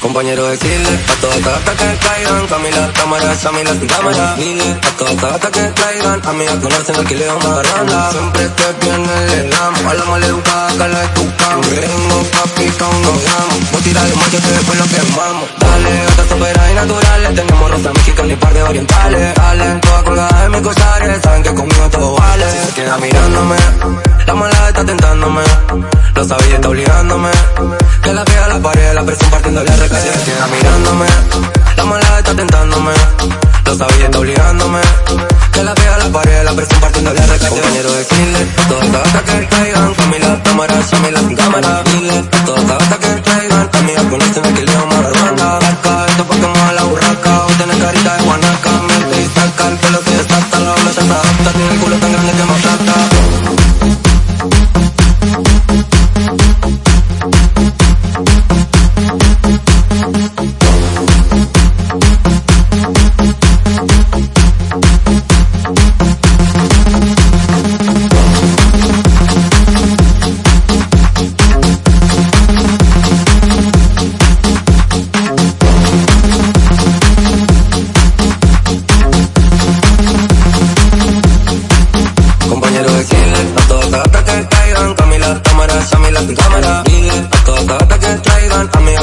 Compañero de Chile, a todas hasta que caigan Camila, cámara, Samila, sin cámara. Dile, a todas hasta que caigan Amigas conocen aquí le vamos a Siempre que viene el amo A la maleducada que la educamos. Vengo papi con nos damos Voy a tirar el macho que después lo quemamos. Dale, gata supera y naturales. Tenemos rosa mexicana y par de orientales. Dale, todas colgadas en mis cosares Saben que conmigo todo vale. Se queda mala está tentándome. Lo sabía está obligándome. Que la pega a la pared La presión partiendo la recalle queda mirándome. La mala está tentándome. Lo sabía está obligándome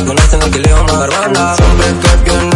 con este no leo una